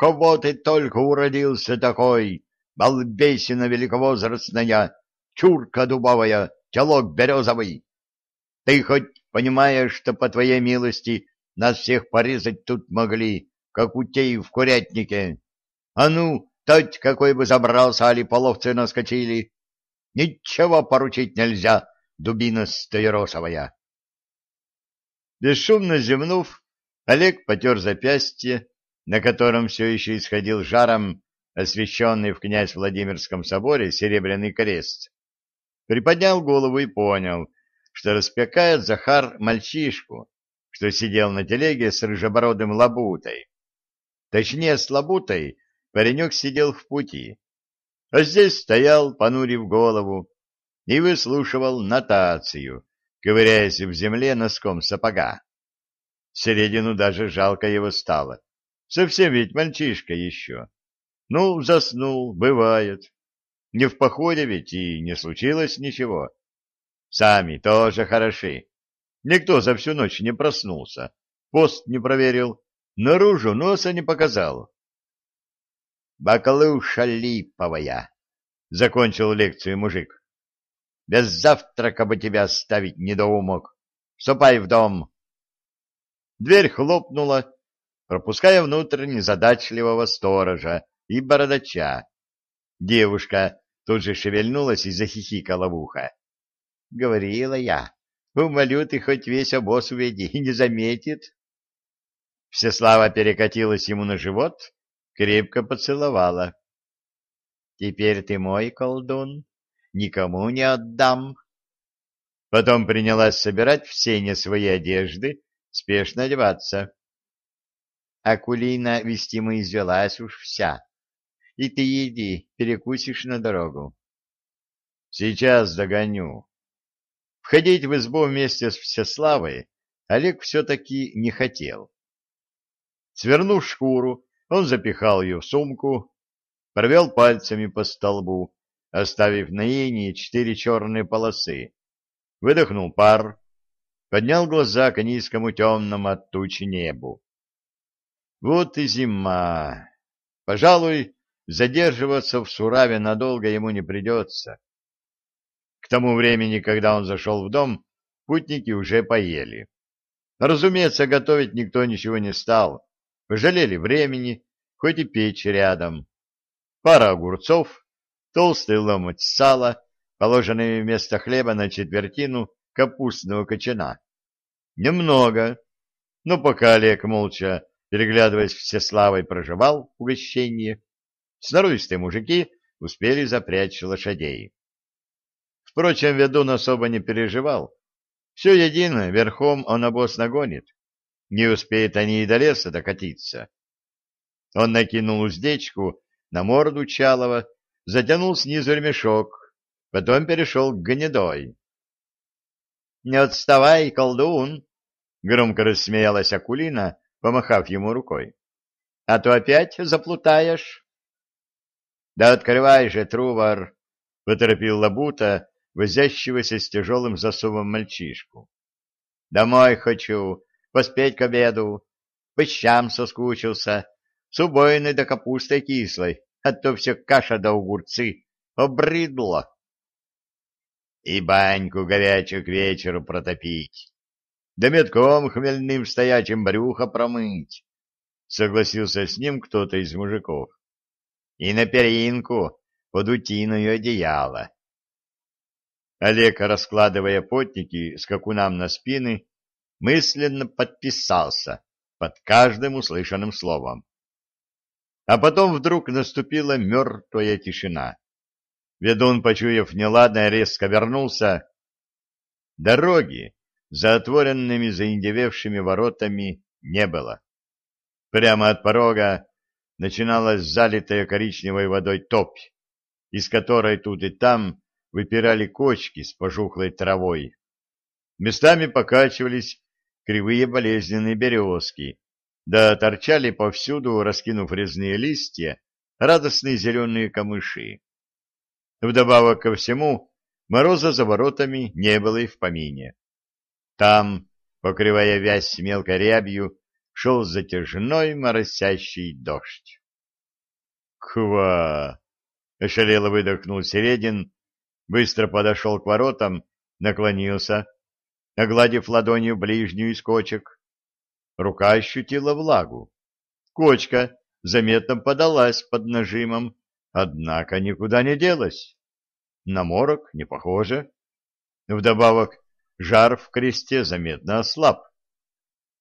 кого ты только уродился такой, балбесина великовозрастная, чурка дубовая, телок березовый? Ты хоть понимаешь, что по твоей милости нас всех порезать тут могли, как утей в курятнике? А ну, тать какой бы забрался, али половцы наскочили. Ничего поручить нельзя, дубина стаиросовая. Бесшумно зевнув, Олег потер запястье, на котором все еще исходил жаром освященный в князь Владимирском соборе серебряный крест. Приподнял голову и понял, что распекает Захар мальчишку, что сидел на телеге с рыжебородым лабутой. Точнее, с лабутой паренек сидел в пути, а здесь стоял, понурив голову, и выслушивал нотацию, ковыряясь в земле носком сапога. Середину даже жалко его стало. Совсем ведь мальчишка еще. Ну, заснул, бывает. Не в походе ведь и не случилось ничего. Сами тоже хороши. Никто за всю ночь не проснулся, пост не проверил, наружу носа не показал. «Баклуша липовая!» — закончил лекцию мужик. «Без завтрака бы тебя оставить недоумок. Ступай в дом!» Дверь хлопнула, пропуская внутрь незадачливого сторожа и бородача. Девушка тут же шевельнулась и захихикала в ухо. — Говорила я, умолю ты хоть весь обоз уведи и не заметит. Всеслава перекатилась ему на живот крепко поцеловала. — Теперь ты мой колдун, никому не отдам. Потом принялась собирать все не свои одежды, спешно одеваться. Акулина вестимо извелась уж вся. И ты иди, перекусишь на дорогу. Сейчас догоню. Входить в избу вместе с Всеславой Олег все-таки не хотел. Свернув шкуру, он запихал ее в сумку, провел пальцами по столбу, оставив на инии четыре черные полосы, выдохнул пар, поднял глаза к низкому темному от тучи небу. Вот и зима. Пожалуй, задерживаться в Сураве надолго ему не придется. К тому времени, когда он зашел в дом, путники уже поели. Разумеется, готовить никто ничего не стал. Пожалели времени, хоть и печь рядом. Пара огурцов, толстый ломоть сала, положенный вместо хлеба на четвертину капустного кочана. Немного, но пока Олег молча, переглядываясь все славой, проживал угощение, сноровистые мужики успели запрячь лошадей. Впрочем, ведун особо не переживал. Все едино, верхом он обоз нагонит. Не успеют они и до леса докатиться. Он накинул уздечку на морду Чалова, затянул снизу ремешок, потом перешел к гнедой. — Не отставай, колдун! — громко рассмеялась Акулина, помахав ему рукой. — А то опять заплутаешь. — Да открывай же, Трувар! — поторопил Лабута, возящегося с тяжелым засовом мальчишку. — Домой хочу, поспеть к обеду. По щам соскучился, с убойной да капустой кислой, а то все каша да огурцы. Обрыдло. И баньку горячую к вечеру протопить, да метком хмельным стоячим брюхо промыть. Согласился с ним кто-то из мужиков. И на перинку под утиную одеяло. Олег, раскладывая потники скакунам на спины, мысленно подписался под каждым услышанным словом. А потом вдруг наступила мертвая тишина. Ведун, почуяв неладное, резко вернулся. Дороги за отворенными заиндевевшими воротами не было. Прямо от порога начиналась залитая коричневой водой топь, из которой тут и там выпирали кочки с пожухлой травой. Местами покачивались кривые болезненные березки, да торчали повсюду, раскинув резные листья, радостные зеленые камыши. Вдобавок ко всему, мороза за воротами не было и в помине. Там, покрывая вязь мелкой рябью, шел затяжной моросящий дождь. Ква! Ошалело выдохнул Середин, быстро подошел к воротам, наклонился, огладив ладонью ближнюю из кочек. Рука ощутила влагу. Кочка заметно подалась под нажимом, однако никуда не делась. На морок не похоже. Вдобавок, жар в кресте заметно ослаб.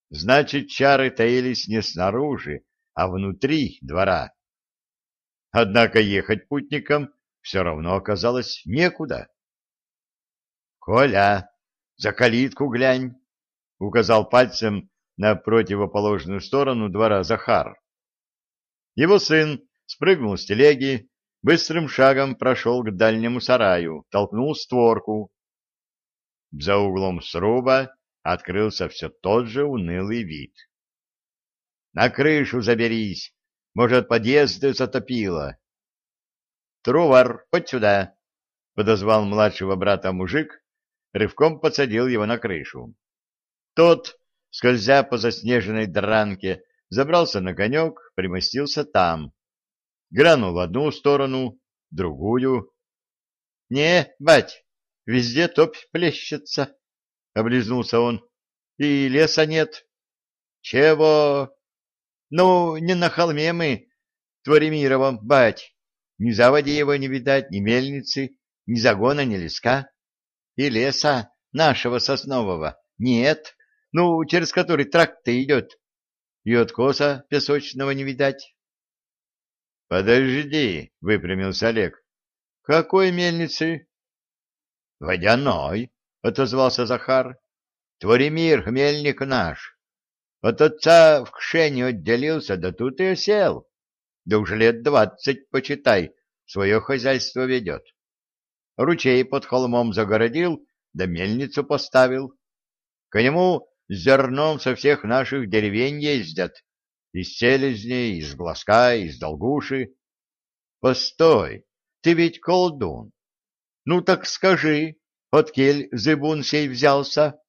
Значит, чары таились не снаружи, а внутри двора. Однако ехать путникам все равно оказалось некуда. — Коля, за калитку глянь! — указал пальцем на противоположную сторону двора Захар. Его сын спрыгнул с телеги, быстрым шагом прошел к дальнему сараю, толкнул створку. За углом сруба открылся все тот же унылый вид. — На крышу заберись, может, подъезды затопило. — Трувар, хоть сюда! — подозвал младшего брата мужик, рывком подсадил его на крышу. Тот, скользя по заснеженной дранке, забрался на конек, примостился там. Гранул в одну сторону, другую. — Не, бать, везде топь плещется, — облизнулся он. — И леса нет. — Чего? Ну, не на холме мы, Творимировом, бать. Ни заводи его не видать, ни мельницы, ни загона, ни леска. И леса нашего соснового нет, ну, через который тракт-то идет. И откоса песочного не видать. — Подожди, — выпрямился Олег. — Какой мельницы? — Водяной, — отозвался Захар. — Творимир, мельник наш. От отца в Кшене отделился, да тут и осел. Да уже лет двадцать, почитай, свое хозяйство ведет. Ручей под холмом загородил, да мельницу поставил. К нему с зерном со всех наших деревень ездят. Из селезней, из глазка, из долгуши. Постой, ты ведь колдун. Ну так скажи, от кель зыбун сей взялся?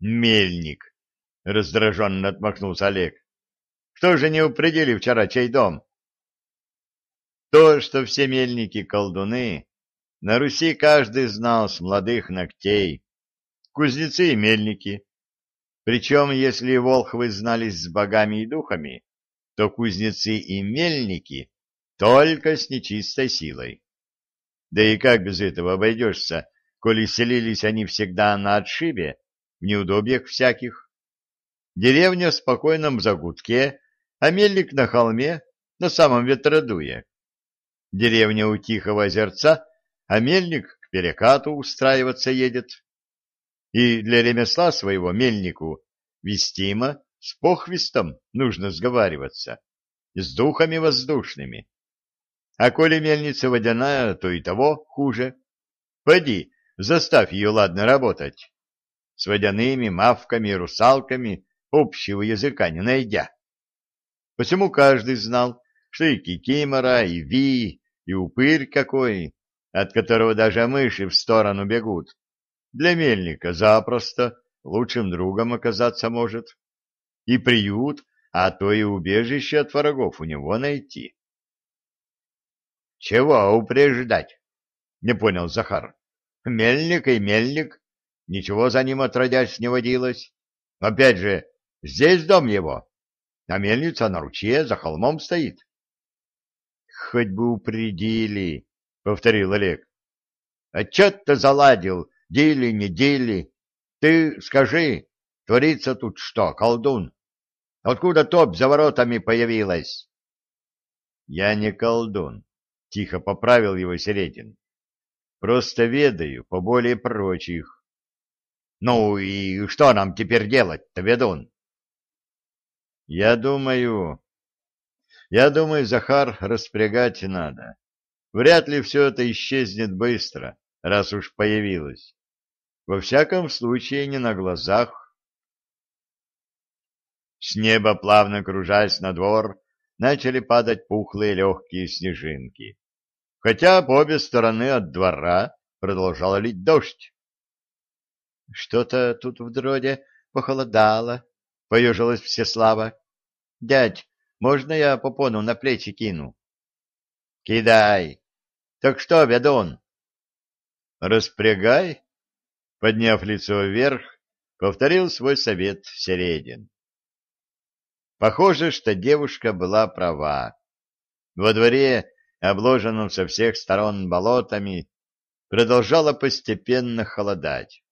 Мельник, — раздраженно отмахнулся Олег. — Что же не упредили вчера чей дом? То, что все мельники колдуны, на Руси каждый знал с молодых ногтей. Кузнецы и мельники. Причем, если волхвы знались с богами и духами, то кузнецы и мельники только с нечистой силой. Да и как без этого обойдешься, коли селились они всегда на отшибе, в неудобьях всяких? Деревня в спокойном загудке, а мельник на холме, на самом ветродуе. Деревня у Тихого озерца, а мельник к перекату устраиваться едет. И для ремесла своего мельнику вестимо с похвистом нужно сговариваться, с духами воздушными. А коли мельница водяная, то и того хуже. Пойди, заставь ее ладно работать. С водяными мавками и русалками общего языка не найдя. Посему каждый знал, что и кикимора, и ви, и упырь какой, от которого даже мыши в сторону бегут, для мельника запросто лучшим другом оказаться может. И приют, а то и убежище от врагов у него найти. — Чего упреждать? — не понял Захар. — Мельник и мельник. Ничего за ним отродясь не водилось. Опять же, Здесь дом его, а мельница на ручье за холмом стоит. — Хоть бы упредили, — повторил Олег. — А чё ты заладил, дели, не дели? Ты скажи, творится тут что, колдун? Откуда топь за воротами появилась? — Я не колдун, — тихо поправил его Середин. — Просто ведаю поболее прочих. — Ну и что нам теперь делать-то, ведун? Я думаю... Я думаю, Захар, распрягать надо. Вряд ли все это исчезнет быстро, раз уж появилось. Во всяком случае, не на глазах. С неба, плавно кружась на двор, начали падать пухлые легкие снежинки. Хотя по обе стороны от двора продолжал лить дождь. — Что-то тут вроде похолодало, — поежилась Всеслава. Дядь, можно я попону на плечи кину? — Кидай. Так что, ведун? — Распрягай. Подняв лицо вверх, повторил свой совет Середин. Похоже, что девушка была права. Во дворе, обложенном со всех сторон болотами, продолжало постепенно холодать.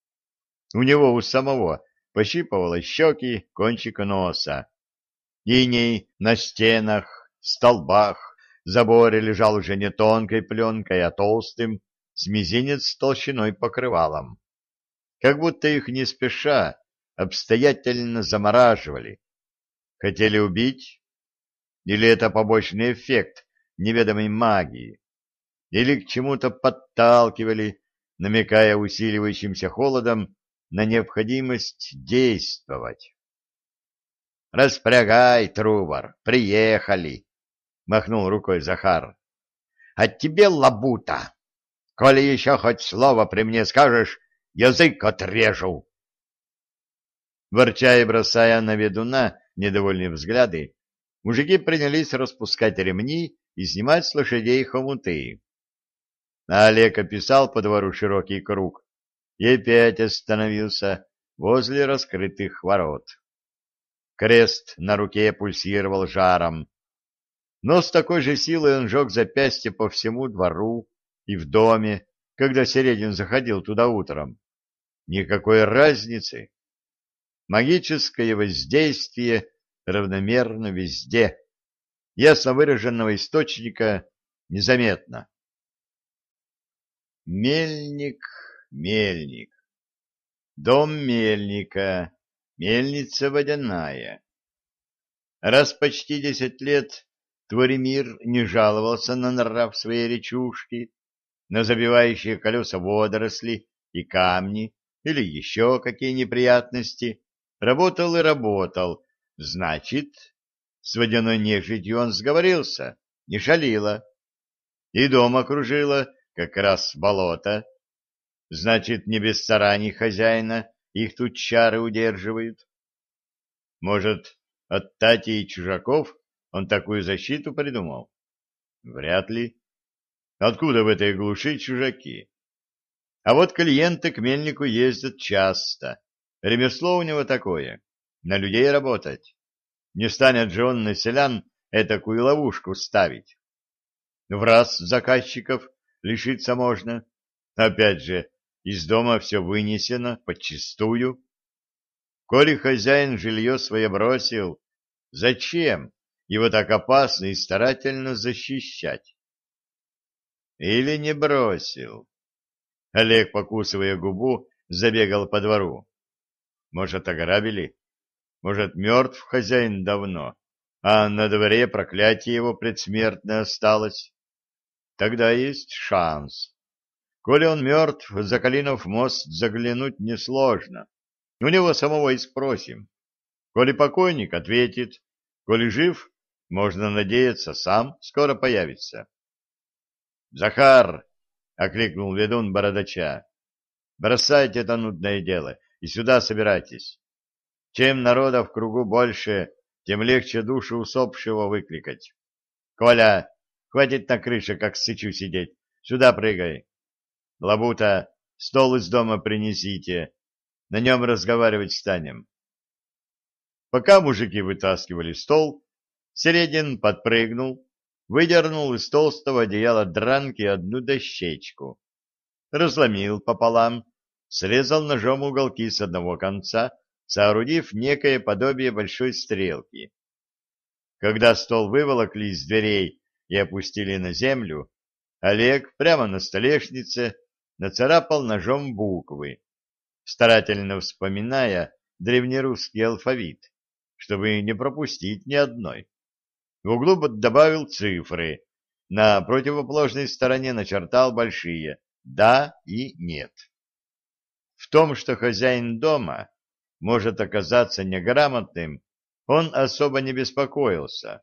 У него у самого пощипывало щеки, кончик носа. Иней на стенах, столбах, заборе лежал уже не тонкой пленкой, а толстым, с мизинец толщиной покрывалом. Как будто их не спеша обстоятельно замораживали, Хотели убить? Или это побочный эффект неведомой магии? Или к чему-то подталкивали, намекая усиливающимся холодом на необходимость действовать? «Распрягай, Трувор, приехали!» — махнул рукой Захар. «А тебе лабута! Коли еще хоть слово при мне скажешь, язык отрежу!» Ворча и бросая на ведуна недовольные взгляды, мужики принялись распускать ремни и снимать с лошадей хомуты. А Олег описал по двору широкий круг и опять остановился возле раскрытых ворот. Крест на руке пульсировал жаром, но с такой же силой он жег запястье по всему двору и в доме, когда Середин заходил туда утром. Никакой разницы. Магическое воздействие равномерно везде. Ясно выраженного источника незаметно. Мельник, мельник. Дом мельника, мельница водяная. Раз почти десять лет Творимир не жаловался на нрав своей речушки, на забивающие колеса водоросли и камни или еще какие неприятности, Работал и работал. Значит, с водяной нежитью он сговорился, не шалила. И дом окружила как раз болото. Значит, не без стараний хозяина их тут чары удерживают. Может, от Тати и чужаков он такую защиту придумал? Вряд ли. Откуда в этой глуши чужаки? А вот клиенты к мельнику ездят часто. Ремесло у него такое — на людей работать. Не станет же он на селян этакую ловушку ставить. В раз заказчиков лишиться можно. Опять же, из дома все вынесено подчистую. Коли хозяин жилье свое бросил, зачем его так опасно и старательно защищать? Или не бросил? Олег, покусывая губу, забегал по двору. Может, ограбили? Может, мертв хозяин давно, а на дворе проклятие его предсмертное осталось? Тогда есть шанс. Коли он мертв, за Калинов мост заглянуть несложно. У него самого и спросим. Коли покойник, ответит. Коли жив, можно надеяться, сам скоро появится. «Захар!» — окликнул ведун бородача. «Бросайте это нудное дело и сюда собирайтесь. Чем народа в кругу больше, тем легче душу усопшего выкликать. Коля, хватит на крыше, как сычу сидеть. Сюда прыгай. Лабута, стол из дома принесите. На нем разговаривать станем. Пока мужики вытаскивали стол, Середин подпрыгнул, выдернул из толстого одеяла дранки одну дощечку, разломил пополам срезал ножом уголки с одного конца, соорудив некое подобие большой стрелки. Когда стол выволокли из дверей и опустили на землю, Олег прямо на столешнице нацарапал ножом буквы, старательно вспоминая древнерусский алфавит, чтобы не пропустить ни одной. В углу добавил цифры, на противоположной стороне начертал большие «да» и «нет». В том, что хозяин дома может оказаться неграмотным, он особо не беспокоился.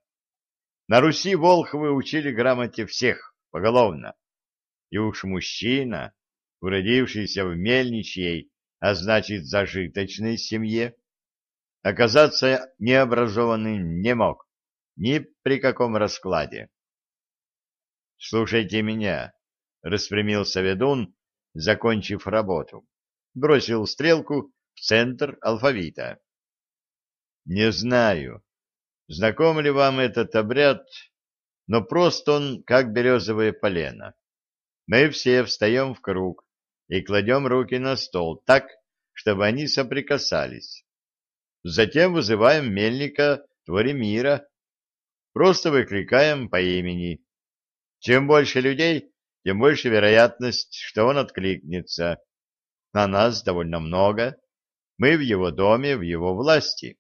На Руси волхвы учили грамоте всех поголовно. И уж мужчина, уродившийся в мельничьей, а значит зажиточной семье, оказаться необразованным не мог, ни при каком раскладе. «Слушайте меня», — распрямился ведун, закончив работу. Бросил стрелку центр алфавита. «Не знаю, знаком ли вам этот обряд, но просто он как березовое полено. Мы все встаем в круг и кладем руки на стол так, чтобы они соприкасались. Затем вызываем мельника Творимира. Просто выкликаем по имени. Чем больше людей, тем больше вероятность, что он откликнется. На нас довольно много. Мы в его доме, в его власти.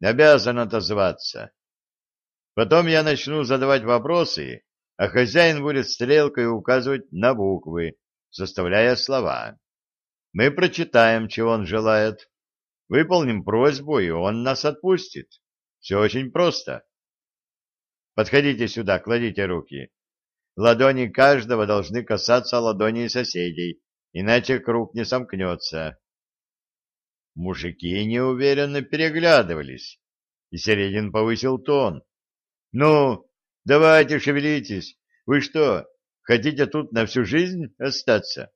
Обязан отозваться. Потом я начну задавать вопросы, а хозяин будет стрелкой указывать на буквы, составляя слова. Мы прочитаем, чего он желает, выполним просьбу, и он нас отпустит. Все очень просто. Подходите сюда, кладите руки. Ладони каждого должны касаться ладоней соседей, иначе круг не сомкнется. Мужики неуверенно переглядывались, и Середин повысил тон. — Ну, давайте шевелитесь. Вы что, хотите тут на всю жизнь остаться?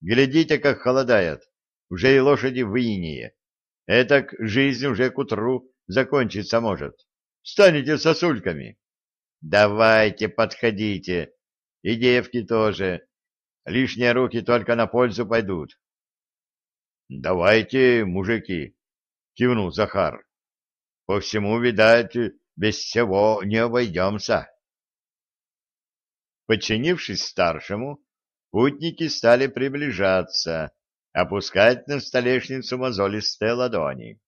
Глядите, как холодает. Уже и лошади в инее. Этак жизнь уже к утру закончиться может. Станете сосульками. Давайте, подходите. И девки тоже. Лишние руки только на пользу пойдут. Давайте, мужики, кивнул Захар. По всему, видать, без всего не обойдемся. Подчинившись старшему, путники стали приближаться, опускать на столешницу мозолистые ладони.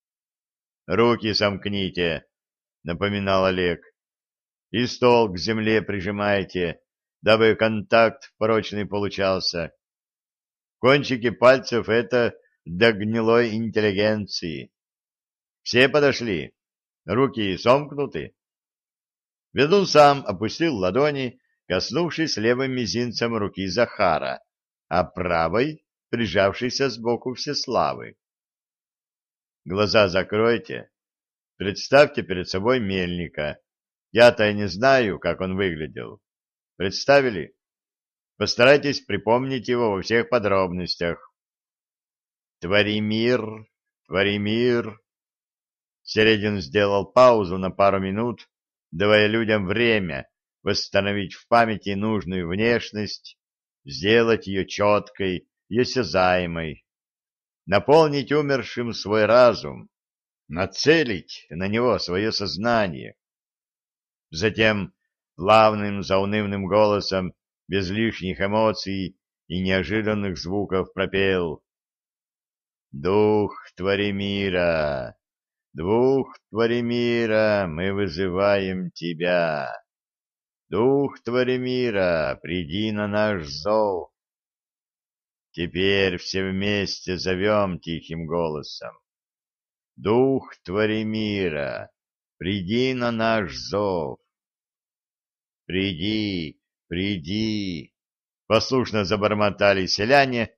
«Руки сомкните», — напоминал Олег, — «и стол к земле прижимайте, дабы контакт прочный получался. Кончики пальцев — это до гнилой интеллигенции. Все подошли, руки сомкнуты». Ведун сам опустил ладони, коснувшись левым мизинцем руки Захара, а правой прижавшийся сбоку Всеславы. Глаза закройте. Представьте перед собой мельника. Я-то не знаю, как он выглядел. Представили? Постарайтесь припомнить его во всех подробностях. Твори мир, твори мир. Середин сделал паузу на пару минут, давая людям время восстановить в памяти нужную внешность, сделать ее четкой, осязаемой, наполнить умершим свой разум, нацелить на него свое сознание. Затем плавным заунывным голосом, без лишних эмоций и неожиданных звуков пропел «Дух твори мира, дух твори мира, мы вызываем тебя! Дух твори мира, приди на наш зов!» Теперь все вместе зовем тихим голосом. Дух твори мира, приди на наш зов. Приди, приди, послушно забормотали селяне,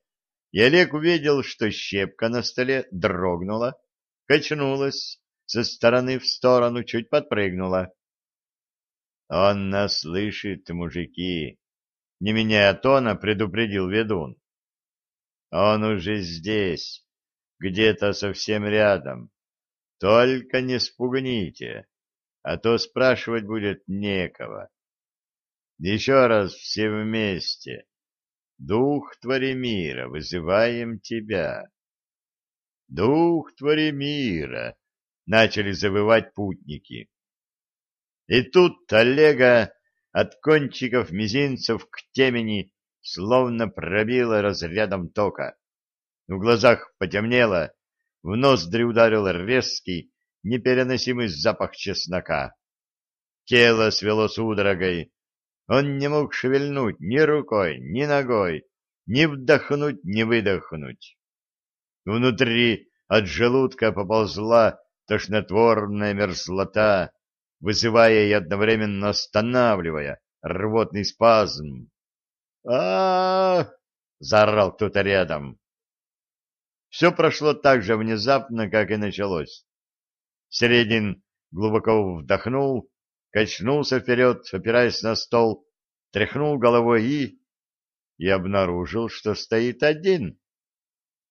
и Олег увидел, что щепка на столе дрогнула, качнулась, со стороны в сторону чуть подпрыгнула. Он нас слышит, мужики, не меняя тона, предупредил ведун. Он уже здесь, где-то совсем рядом. Только не спугните, а то спрашивать будет некого. Еще раз все вместе. Дух твори мира, вызываем тебя. Дух твори мира, начали завывать путники. И тут Олега от кончиков мизинцев к темени словно пробило разрядом тока. В глазах потемнело, в ноздри ударил резкий, непереносимый запах чеснока. Тело свело судорогой. Он не мог шевельнуть ни рукой, ни ногой, ни вдохнуть, ни выдохнуть. Внутри от желудка поползла тошнотворная мерзлота, вызывая и одновременно останавливая рвотный спазм а заорал кто-то рядом. Все прошло так же внезапно, как и началось. Середин глубоко вдохнул, качнулся вперед, опираясь на стол, тряхнул головой и... и обнаружил, что стоит один.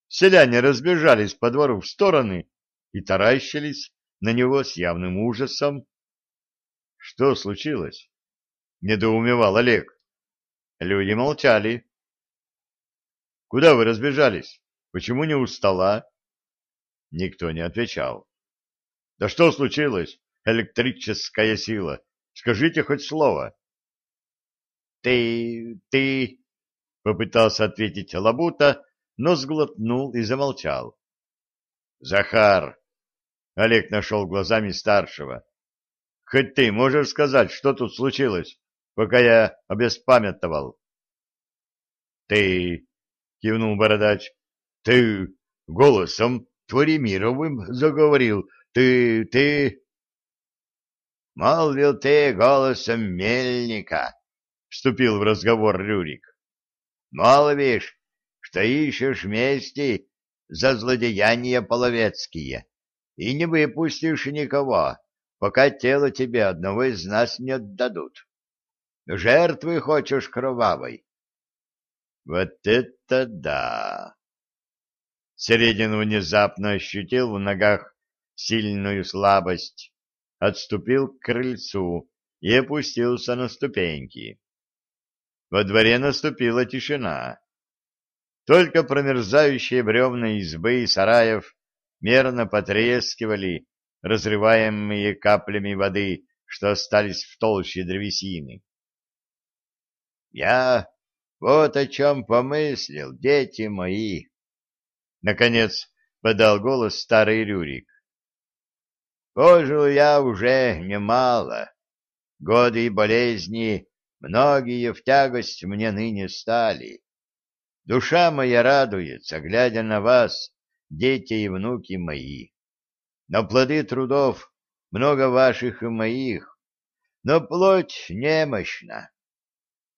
Селяне разбежались по двору в стороны и таращились на него с явным ужасом. — Что случилось? — недоумевал Олег. Люди молчали. — Куда вы разбежались? Почему не у стола? Никто не отвечал. — Да что случилось? Электрическая сила. Скажите хоть слово. — Ты... ты... — попытался ответить Лабута, но сглотнул и замолчал. — Захар! — Олег нашел глазами старшего. — Хоть ты можешь сказать, что тут случилось, пока я обеспамятовал? — Ты... — кивнул бородач. — Ты голосом Творимировым заговорил. Ты... ты... — Молвил ты голосом мельника, — вступил в разговор Рюрик. — Молвишь, что ищешь мести за злодеяния половецкие, и не выпустишь никого, пока тело тебе одного из нас не отдадут. Жертвы хочешь кровавой. Вот это да! Середин внезапно ощутил в ногах сильную слабость, отступил к крыльцу и опустился на ступеньки. Во дворе наступила тишина. Только промерзающие бревна избы и сараев мерно потрескивали, разрываемые каплями воды, что остались в толще древесины. «Я вот о чем помыслил, дети мои!» Наконец подал голос старый Рюрик. «Пожил я уже немало. Годы и болезни многие в тягость мне ныне стали. Душа моя радуется, глядя на вас, дети и внуки мои. Но плоды трудов много ваших и моих, но плоть немощна.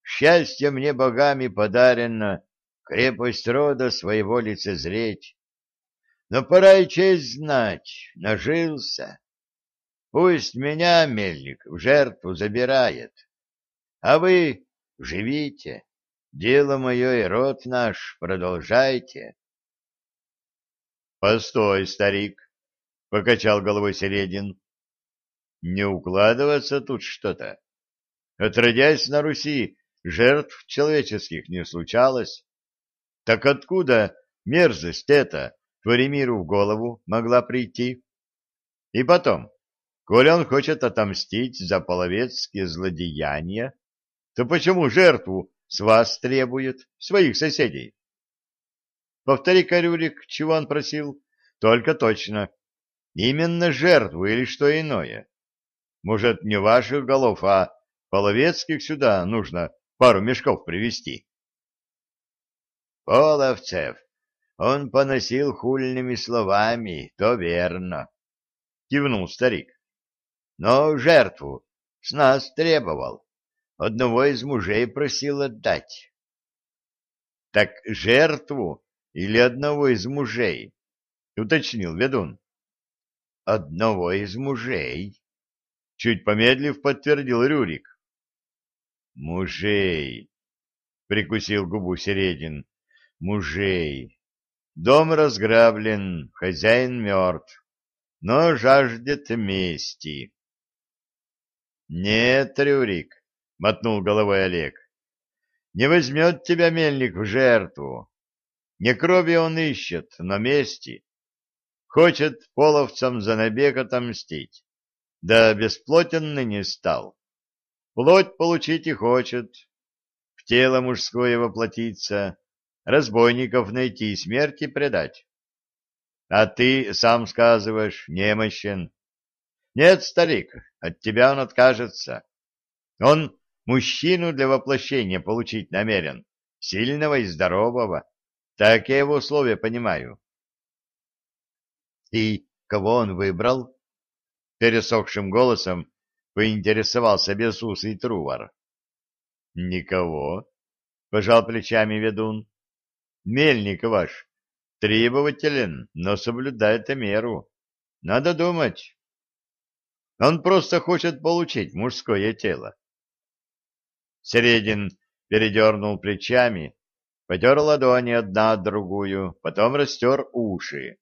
Счастье мне богами подарено крепость рода своего лицезреть. Но пора и честь знать, нажился. Пусть меня, мельник, в жертву забирает, а вы живите Дело мое и род наш продолжайте. — Постой, старик, — покачал головой Середин. — Не укладываться тут что-то. Отродясь на Руси, жертв человеческих не случалось. Так откуда мерзость эта Творимиру в голову могла прийти? И потом, коли он хочет отомстить за половецкие злодеяния, то почему жертву с вас требует, своих соседей. Повтори-ка, Рюрик, чего он просил? Только точно. Именно жертву или что иное. Может, не ваших голов, а половецких сюда нужно пару мешков привезти. Половцев, он поносил хульными словами, то верно, — кивнул старик. Но жертву с нас требовал одного из мужей просил отдать. — Так жертву или одного из мужей? — уточнил ведун. — Одного из мужей, — чуть помедлив подтвердил Рюрик. — Мужей, — прикусил губу Середин, — мужей. Дом разграблен, хозяин мертв, но жаждет мести. — Нет, Рюрик, — мотнул головой Олег. — Не возьмет тебя мельник в жертву. Не крови он ищет, но мести. Хочет половцам за набег отомстить. Да бесплотенный не стал. Плоть получить и хочет. В тело мужское воплотиться, разбойников найти и смерти предать. А ты сам сказываешь, немощен. Нет, старик, от тебя он откажется. Он Мужчину для воплощения получить намерен, сильного и здорового. Так я его условия понимаю. И кого он выбрал? Пересохшим голосом поинтересовался безусый Трувар. Никого, пожал плечами ведун. Мельник ваш требователен, но соблюдает меру. Надо думать. Он просто хочет получить мужское тело. Середин передернул плечами, потер ладони одна от другую, потом растер уши.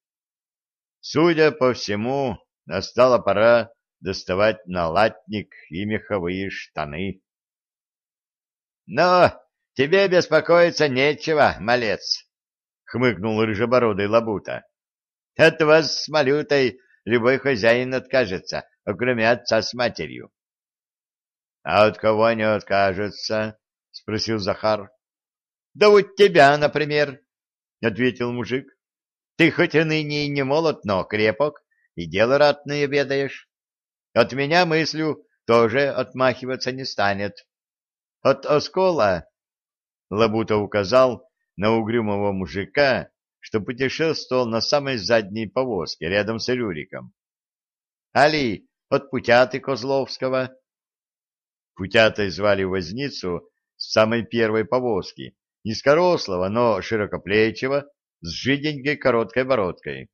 Судя по всему, настала пора доставать налатник и меховые штаны. — Но тебе беспокоиться нечего, малец, — хмыкнул рыжебородый лабута. — От вас с малютой любой хозяин откажется, кроме отца с матерью. — А от кого не откажется? — спросил Захар. — Да вот тебя, например, — ответил мужик. — Ты хоть и ныне и не молод, но крепок, и дело ратное ведаешь. От меня мыслью тоже отмахиваться не станет. От оскола, — Лабута указал на угрюмого мужика, что путешествовал на самой задней повозке рядом с Рюриком. — Али, от Путяты Козловского. Путятой звали возницу с самой первой повозки, низкорослого, но широкоплечего, с жиденькой короткой бородкой.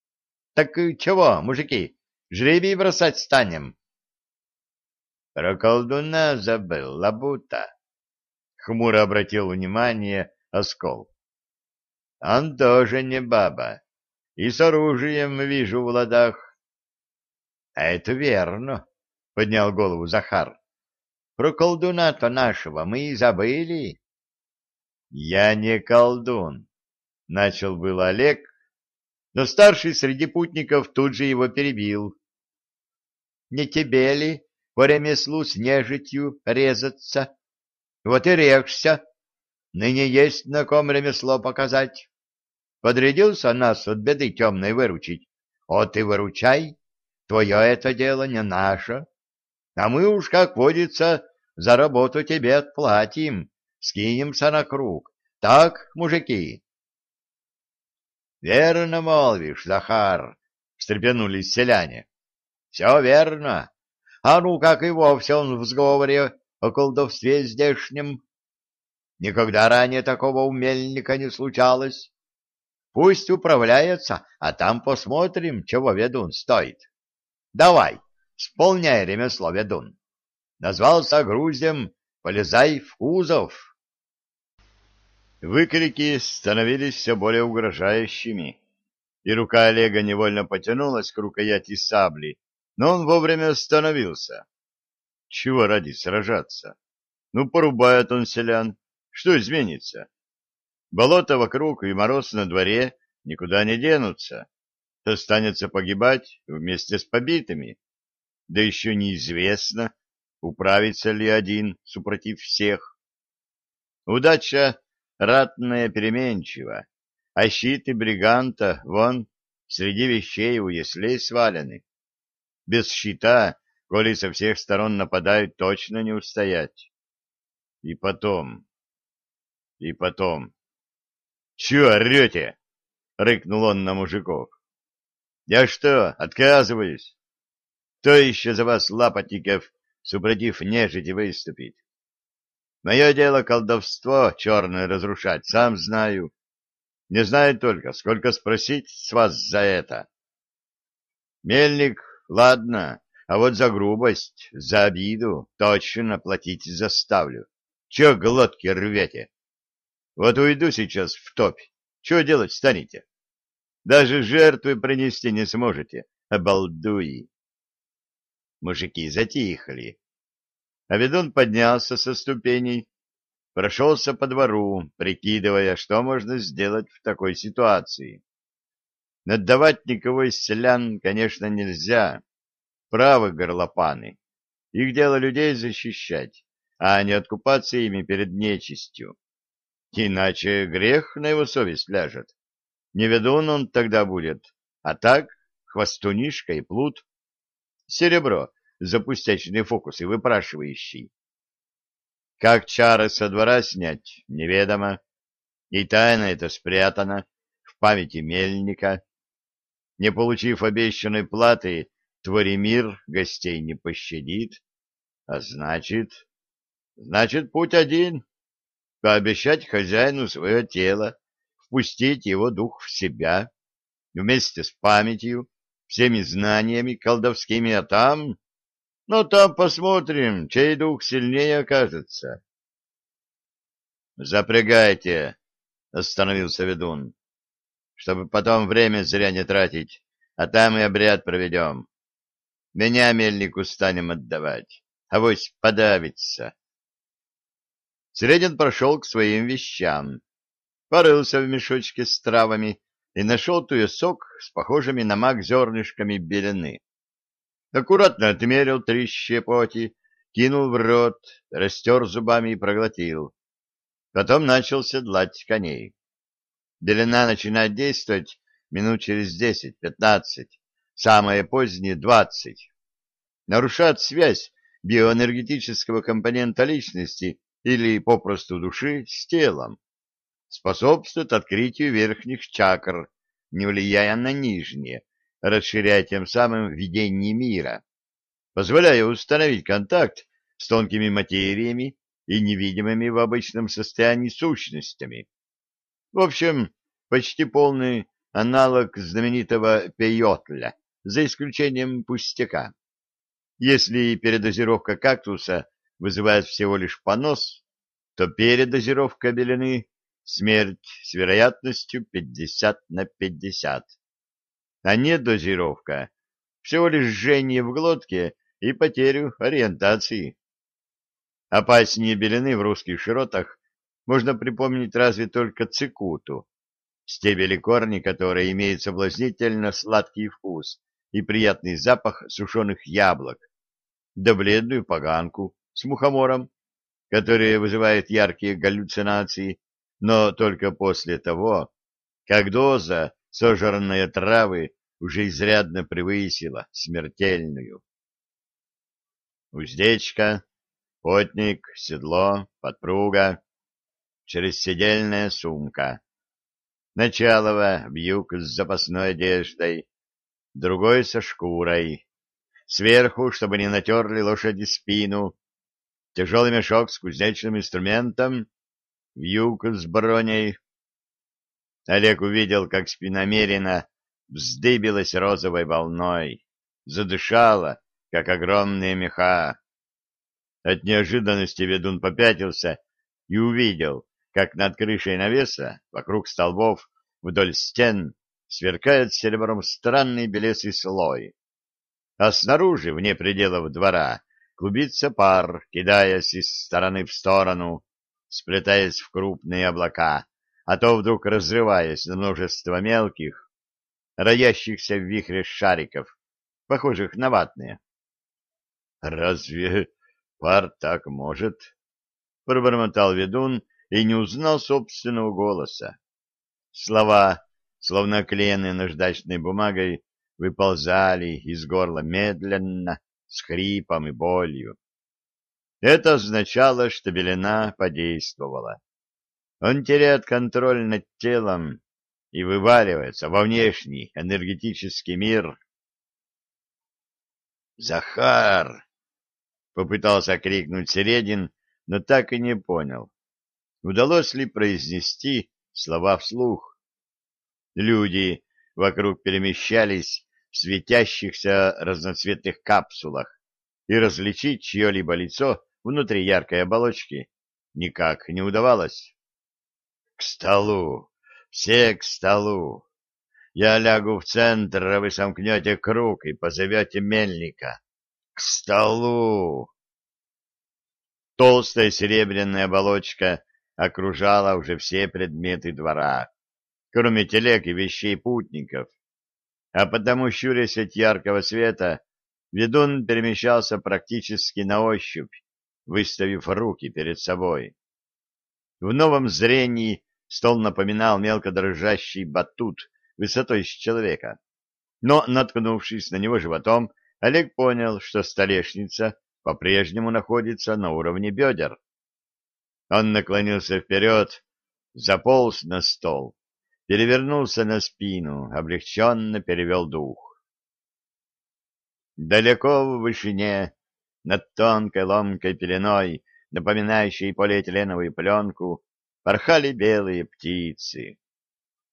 — Так чего, мужики, Жребий бросать станем. Про колдуна забыл, лабута. Хмуро обратил внимание Оскол. Он тоже не баба. И с оружием вижу в ладах. — это верно, — поднял голову Захар. — Про колдуна-то нашего мы и забыли. — Я не колдун, — начал был Олег, но старший среди путников тут же его перебил не тебе ли по ремеслу с нежитью резаться? Вот и режься. Ныне есть на ком ремесло показать. Подрядился нас от беды темной выручить. Вот и выручай. Твое это дело не наше. А мы уж, как водится, за работу тебе отплатим, скинемся на круг. Так, мужики? — Верно молвишь, Захар, — встрепенулись селяне. Все верно. А ну, как и вовсе он в сговоре о колдовстве здешнем. Никогда ранее такого у мельника не случалось. Пусть управляется, а там посмотрим, чего ведун стоит. Давай, исполняй ремесло ведун. Назвался грузем, полезай в кузов. Выкрики становились все более угрожающими, и рука Олега невольно потянулась к рукояти сабли, но он вовремя остановился. Чего ради сражаться? Ну, порубает он селян. Что изменится? Болото вокруг и мороз на дворе никуда не денутся. Останется погибать вместе с побитыми. Да еще неизвестно, управится ли один супротив всех. Удача ратная переменчива, а щиты бриганта вон среди вещей у яслей свалены. Без щита, коли со всех сторон нападают, точно не устоять. И потом... И потом... — Чего орете? — рыкнул он на мужиков. — Я что, отказываюсь? Кто еще за вас, лапотников, супротив нежити выступит? Мое дело колдовство черное разрушать, сам знаю. Не знаю только, сколько спросить с вас за это. Мельник Ладно, а вот за грубость, за обиду точно платить заставлю. Че глотки рвете? Вот уйду сейчас в топь. Что делать станете? Даже жертвы принести не сможете. Обалдуи. Мужики затихли. А ведун поднялся со ступеней, прошелся по двору, прикидывая, что можно сделать в такой ситуации. Отдавать никого из селян, конечно, нельзя. Правы горлопаны. Их дело людей защищать, а не откупаться ими перед нечистью. Иначе грех на его совесть ляжет. Не ведун он тогда будет, а так хвостунишка и плут. Серебро за пустячные фокусы выпрашивающий. Как чары со двора снять, неведомо. И тайна это спрятана в памяти мельника. Не получив обещанной платы, Творимир гостей не пощадит, а значит... Значит, путь один — пообещать хозяину свое тело, впустить его дух в себя, вместе с памятью, всеми знаниями колдовскими, а там... Но там посмотрим, чей дух сильнее окажется. «Запрягайте!» — остановился ведун. «Чтобы потом время зря не тратить, а там и обряд проведем. Меня мельнику станем отдавать, а вось подавится». Середин прошел к своим вещам, порылся в мешочке с травами и нашел туесок с похожими на мак зернышками белены. Аккуратно отмерил три щепоти, кинул в рот, растер зубами и проглотил. Потом начал седлать коней. Белена начинает действовать минут через десять-пятнадцать, самое позднее — двадцать. Нарушает связь биоэнергетического компонента личности или попросту души с телом. Способствует открытию верхних чакр, не влияя на нижние, расширяя тем самым видение мира, позволяя установить контакт с тонкими материями и невидимыми в обычном состоянии сущностями. В общем, почти полный аналог знаменитого пейотля, за исключением пустяка. Если передозировка кактуса вызывает всего лишь понос, то передозировка белины — смерть с вероятностью 50 на 50. А недозировка — всего лишь жжение в глотке и потерю ориентации. Опаснее белины в русских широтах можно припомнить разве только цикуту, стебели корни которой имеют соблазнительно сладкий вкус и приятный запах сушеных яблок, да бледную поганку с мухомором, которые вызывают яркие галлюцинации, но только после того, как доза сожранной травы уже изрядно превысила смертельную. Уздечка Потник, седло, подпруга, через седельная сумка. Началово бьюк с запасной одеждой, другой со шкурой. Сверху, чтобы не натерли лошади спину, тяжелый мешок с кузнечным инструментом, вьюг с броней. Олег увидел, как спина Мерина вздыбилась розовой волной, задышала, как огромные меха. От неожиданности ведун попятился и увидел, как над крышей навеса, вокруг столбов, вдоль стен, сверкает серебром странный белесый слой. А снаружи, вне пределов двора, клубится пар, кидаясь из стороны в сторону, сплетаясь в крупные облака, а то вдруг разрываясь на множество мелких, роящихся в вихре шариков, похожих на ватные. — Разве Пар так может, — пробормотал ведун и не узнал собственного голоса. Слова, словно оклеенные наждачной бумагой, выползали из горла медленно, с хрипом и болью. Это означало, что белена подействовала. Он теряет контроль над телом и вываливается во внешний энергетический мир. «Захар!» Попытался крикнуть Середин, но так и не понял, удалось ли произнести слова вслух. Люди вокруг перемещались в светящихся разноцветных капсулах, и различить чье-либо лицо внутри яркой оболочки никак не удавалось. — К столу! Все к столу! Я лягу в центр, а вы сомкнете круг и позовете мельника. К столу! Толстая серебряная оболочка окружала уже все предметы двора, кроме телег и вещей путников. А потому, щурясь от яркого света, ведун перемещался практически на ощупь, выставив руки перед собой. В новом зрении стол напоминал мелко дрожащий батут высотой с человека, но, наткнувшись на него животом, Олег понял, что столешница по-прежнему находится на уровне бедер. Он наклонился вперед, заполз на стол, перевернулся на спину, облегченно перевел дух. Далеко в вышине, над тонкой ломкой пеленой, напоминающей полиэтиленовую пленку, порхали белые птицы.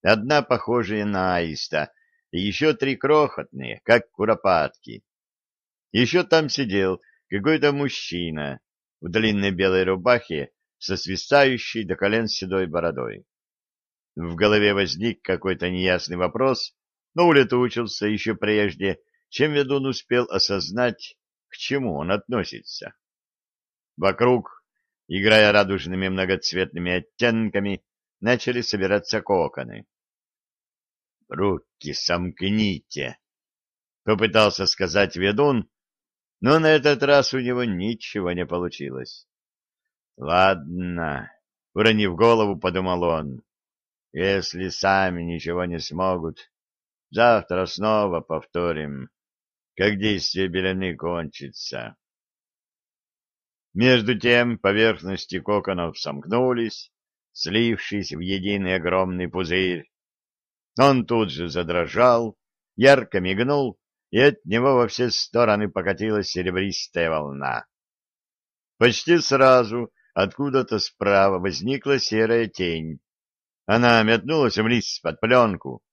Одна похожая на аиста, и еще три крохотные, как куропатки. Еще там сидел какой-то мужчина в длинной белой рубахе со свисающей до колен седой бородой. В голове возник какой-то неясный вопрос, но улетучился еще прежде, чем ведун успел осознать, к чему он относится. Вокруг, играя радужными многоцветными оттенками, начали собираться коконы. «Руки сомкните!» — попытался сказать ведун, но на этот раз у него ничего не получилось. «Ладно», — уронив голову, подумал он, — «если сами ничего не смогут, завтра снова повторим, как действие белены кончится». Между тем поверхности коконов сомкнулись, слившись в единый огромный пузырь. Он тут же задрожал, ярко мигнул, и от него во все стороны покатилась серебристая волна. Почти сразу откуда-то справа возникла серая тень. Она метнулась вниз под пленку,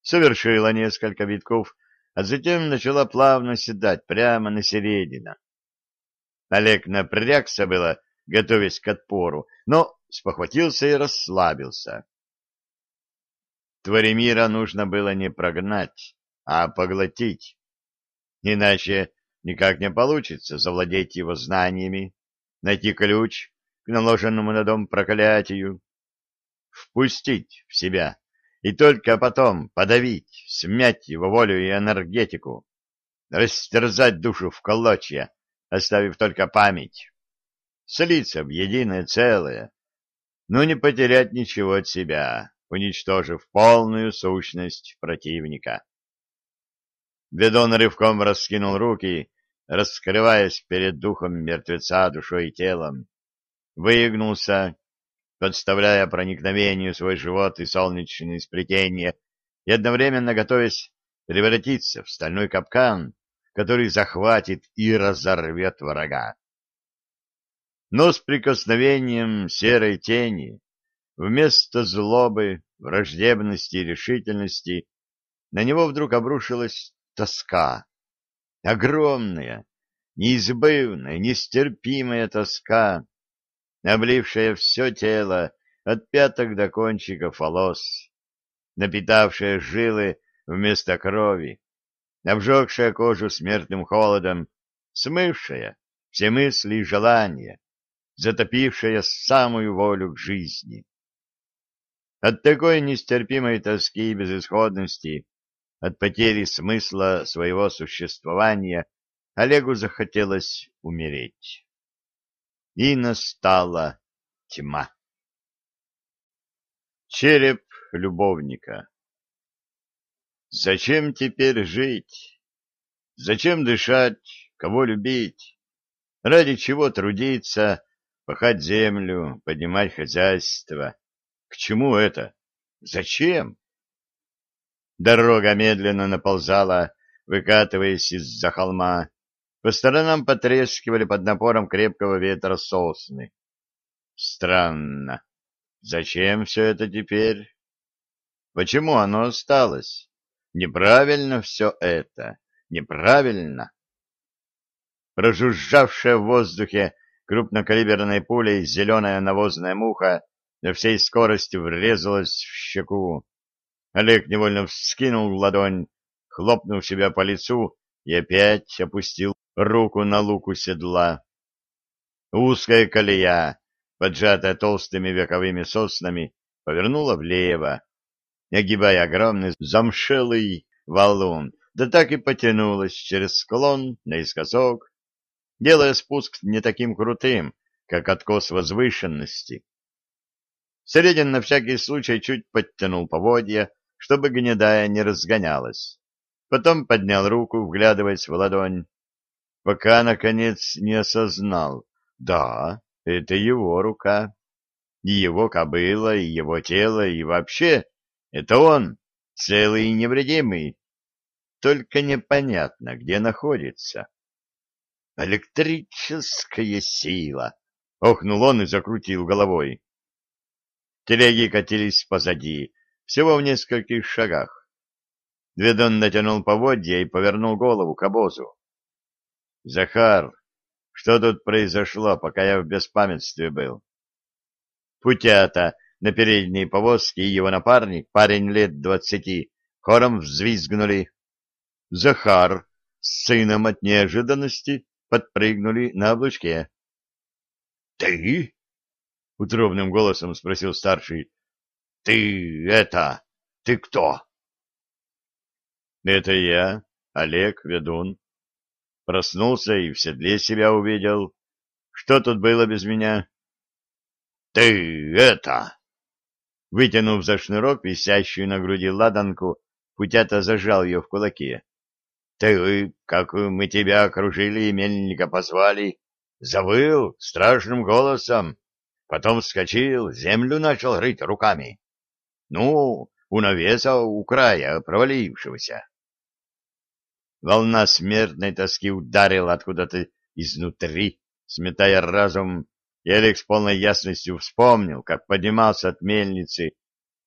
совершила несколько витков, а затем начала плавно седать прямо на середину. Олег напрягся было, готовясь к отпору, но спохватился и расслабился. Творимира нужно было не прогнать, а поглотить. Иначе никак не получится завладеть его знаниями, найти ключ к наложенному на дом проклятию, впустить в себя и только потом подавить, смять его волю и энергетику, растерзать душу в клочья, оставив только память, слиться в единое целое, но не потерять ничего от себя, уничтожив полную сущность противника. Ведон рывком раскинул руки, раскрываясь перед духом мертвеца душой и телом выгнулся, подставляя проникновению свой живот и солнечные сплетения, и одновременно готовясь превратиться в стальной капкан, который захватит и разорвет врага. Но с прикосновением серой тени вместо злобы, враждебности и решительности на него вдруг обрушилась тоска. Огромная, неизбывная, нестерпимая тоска, облившая все тело от пяток до кончиков волос, напитавшая жилы вместо крови, обжегшая кожу смертным холодом, смывшая все мысли и желания, затопившая самую волю к жизни. От такой нестерпимой тоски и безысходности, от потери смысла своего существования, Олегу захотелось умереть и настала тьма. Череп любовника Зачем теперь жить? Зачем дышать? Кого любить? Ради чего трудиться, пахать землю, поднимать хозяйство? К чему это? Зачем? Дорога медленно наползала, выкатываясь из-за холма, по сторонам потрескивали под напором крепкого ветра сосны. Странно. Зачем все это теперь? Почему оно осталось? Неправильно все это. Неправильно. Прожужжавшая в воздухе крупнокалиберной пулей зеленая навозная муха на всей скорости врезалась в щеку. Олег невольно вскинул ладонь, хлопнув себя по лицу и опять опустил руку на луку седла. Узкая колея, поджатая толстыми вековыми соснами, повернула влево, огибая огромный замшелый валун, да так и потянулась через склон наискосок, делая спуск не таким крутым, как откос возвышенности. Середин на всякий случай чуть подтянул поводья, чтобы гнедая не разгонялась. Потом поднял руку, вглядываясь в ладонь пока, наконец, не осознал. Да, это его рука, и его кобыла, и его тело, и вообще это он, целый и невредимый. Только непонятно, где находится. Электрическая сила! Охнул он и закрутил головой. Телеги катились позади, всего в нескольких шагах. Ведон натянул поводья и повернул голову к обозу. Захар, что тут произошло, пока я в беспамятстве был. Путята на передней повозке и его напарник, парень лет двадцати, хором взвизгнули. Захар с сыном от неожиданности подпрыгнули на облучке. — Ты? — утробным голосом спросил старший. — Ты это... Ты кто? — Это я, Олег Ведун. Проснулся и в седле себя увидел. Что тут было без меня? — Ты это... Вытянув за шнурок, висящую на груди ладанку, Путята зажал ее в кулаке. — Ты, как мы тебя окружили и мельника позвали, завыл страшным голосом, потом вскочил, землю начал рыть руками. Ну, у навеса у края провалившегося. Волна смертной тоски ударила откуда-то изнутри, сметая разум, и Алекс полной ясностью вспомнил, как поднимался от мельницы,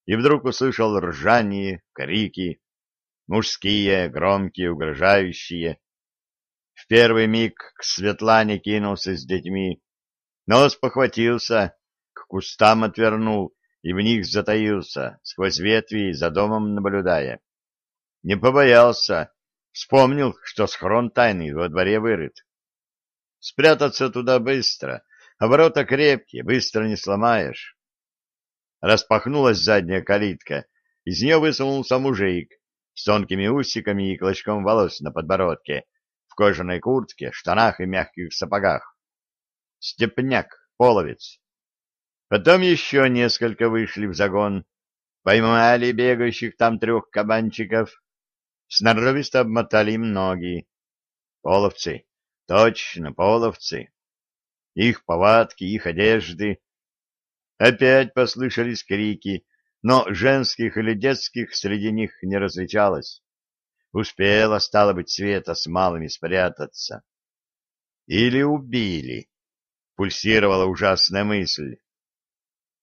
и вдруг услышал ржание, крики, мужские, громкие, угрожающие. В первый миг к Светлане кинулся с детьми, но спохватился, к кустам отвернул и в них затаился, сквозь ветви за домом наблюдая. Не побоялся, вспомнил, что схрон тайный во дворе вырыт. Спрятаться туда быстро, а ворота крепкие, быстро не сломаешь. Распахнулась задняя калитка, из нее высунулся мужик с тонкими усиками и клочком волос на подбородке, в кожаной куртке, штанах и мягких сапогах. Степняк, половец. Потом еще несколько вышли в загон, поймали бегающих там трех кабанчиков, сноровисто обмотали им ноги. Половцы, точно половцы их повадки, их одежды. Опять послышались крики, но женских или детских среди них не различалось. Успела, стало быть, Света с малыми спрятаться. Или убили, пульсировала ужасная мысль.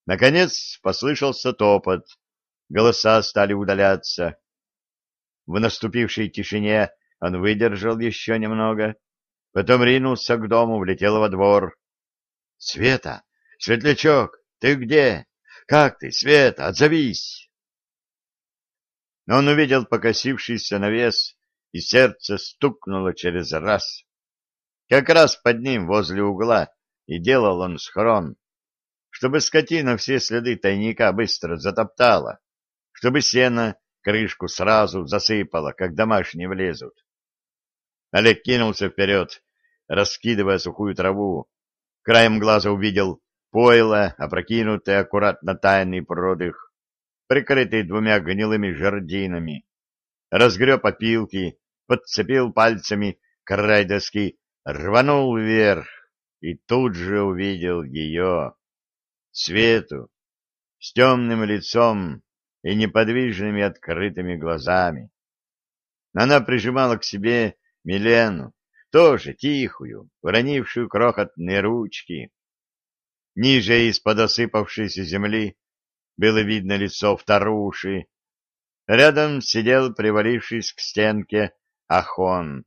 Наконец послышался топот, голоса стали удаляться. В наступившей тишине он выдержал еще немного, потом ринулся к дому, влетел во двор. — Света! Светлячок! Ты где? Как ты, Света? Отзовись! Но он увидел покосившийся навес, и сердце стукнуло через раз. Как раз под ним, возле угла, и делал он схрон, чтобы скотина все следы тайника быстро затоптала, чтобы сено крышку сразу засыпало, как домашние влезут. Олег кинулся вперед, раскидывая сухую траву, Краем глаза увидел пойло, опрокинутый аккуратно тайный продых, прикрытый двумя гнилыми жердинами. Разгреб опилки, подцепил пальцами край доски, рванул вверх и тут же увидел ее, Свету, с темным лицом и неподвижными открытыми глазами. Она прижимала к себе Милену, тоже тихую, уронившую крохотные ручки. Ниже из-под осыпавшейся земли было видно лицо вторуши. Рядом сидел, привалившись к стенке, Ахон,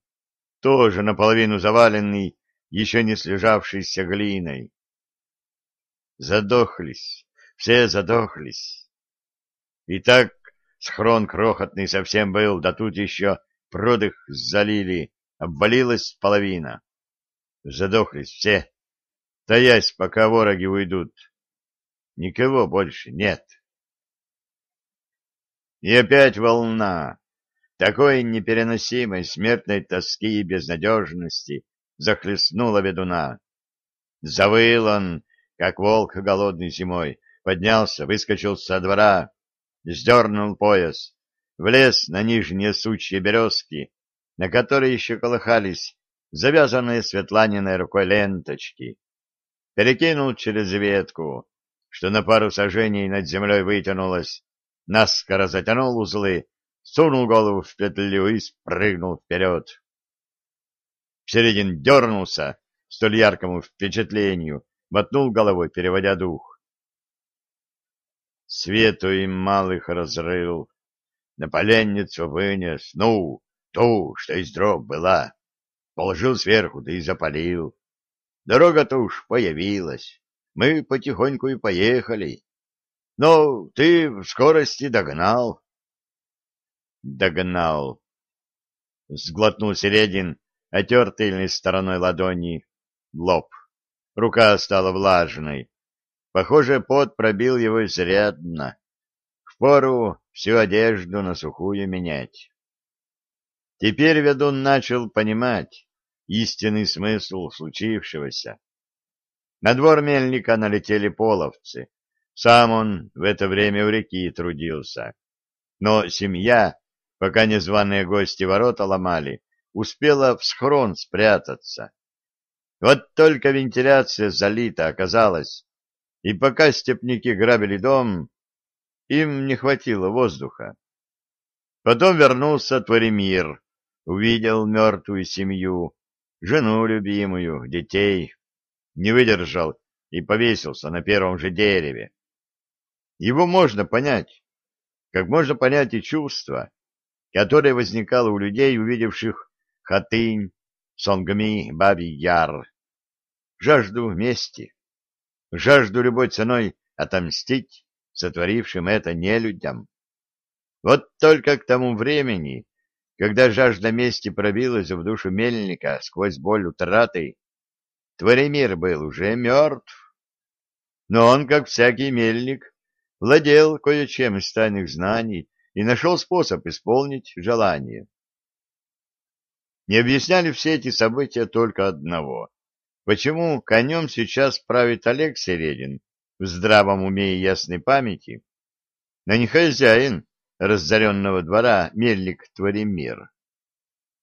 тоже наполовину заваленный, еще не слежавшийся глиной. Задохлись, все задохлись. И так схрон крохотный совсем был, да тут еще продых залили, обвалилась половина. Задохлись все, таясь, пока вороги уйдут. Никого больше нет. И опять волна, такой непереносимой смертной тоски и безнадежности захлестнула ведуна. Завыл он, как волк голодный зимой, поднялся, выскочил со двора, сдернул пояс, влез на нижние сучья березки, на которой еще колыхались завязанные Светланиной рукой ленточки. Перекинул через ветку, что на пару сажений над землей вытянулась, наскоро затянул узлы, сунул голову в петлю и спрыгнул вперед. Середин дернулся столь яркому впечатлению, мотнул головой, переводя дух. Свету им малых разрыл, на поленницу вынес, ну, Ту, что из дров была. Положил сверху, да и запалил. дорога-то уж появилась. Мы потихоньку и поехали. Но ты в скорости догнал. Догнал. Сглотнул Середин, отер тыльной стороной ладони лоб. Рука стала влажной. Похоже, пот пробил его изрядно. Впору всю одежду на сухую менять. Теперь ведун начал понимать истинный смысл случившегося. На двор мельника налетели половцы. Сам он в это время у реки трудился. Но семья, пока незваные гости ворота ломали, успела в схрон спрятаться. Вот только вентиляция залита оказалась, и пока степники грабили дом, им не хватило воздуха. Потом вернулся Творимир, увидел мертвую семью, жену любимую, детей, не выдержал и повесился на первом же дереве. Его можно понять, как можно понять и чувство, которое возникало у людей, увидевших Хатынь, Сонгми, Бабий Яр. Жажду мести, жажду любой ценой отомстить сотворившим это нелюдям. Вот только к тому времени когда жажда мести пробилась в душу мельника сквозь боль утраты, Творимир был уже мертв. Но он, как всякий мельник, владел кое-чем из тайных знаний и нашел способ исполнить желание. Не объясняли все эти события только одного. Почему конем сейчас правит Олег Середин в здравом уме и ясной памяти, но не хозяин, разоренного двора мельник Творимир.